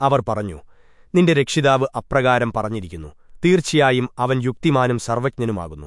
അവർ പറഞ്ഞു നിന്റെ രക്ഷിതാവ് അപ്രകാരം പറഞ്ഞിരിക്കുന്നു. തീർച്ചയായും അവൻ യുക്തിമാനും സർവജ്ഞനുമാകുന്നു.